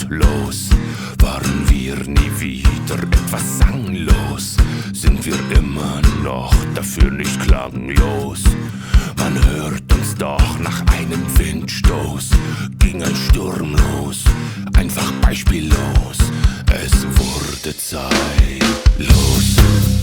wortlos. Waren wir nie wieder etwas sanglos? Sind wir immer noch dafür nicht klanglos? Man hört uns doch nach einem Windstoß, ging ein Sturm los, einfach beispiellos. Es wurde Zeit, los.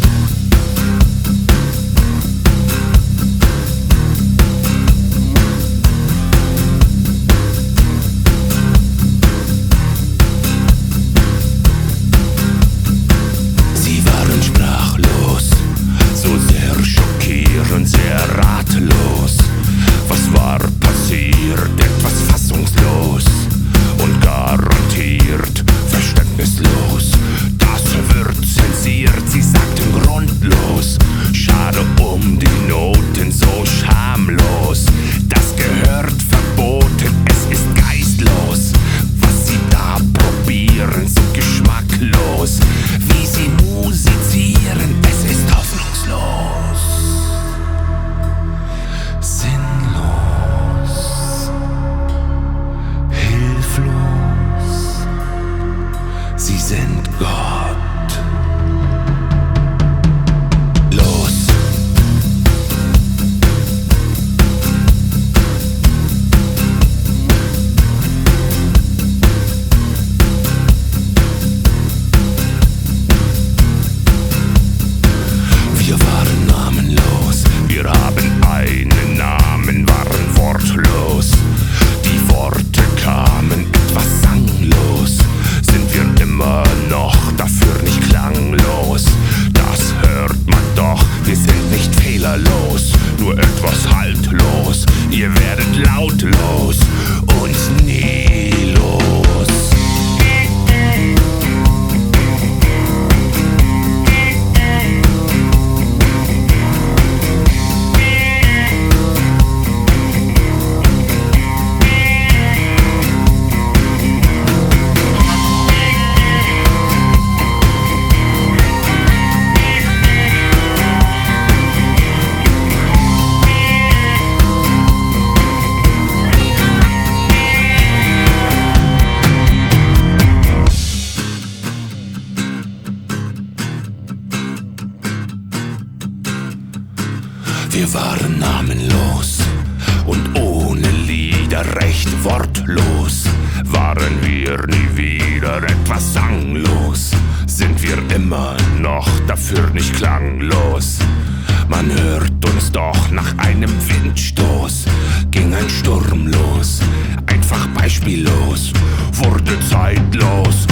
Wir waren namenlos und ohne Lieder recht wortlos. Waren wir nie wieder etwas sanglos? Sind wir immer noch dafür nicht klanglos? Man hört uns doch nach einem Windstoß, ging ein Sturm los, einfach beispiellos, wurde zeitlos,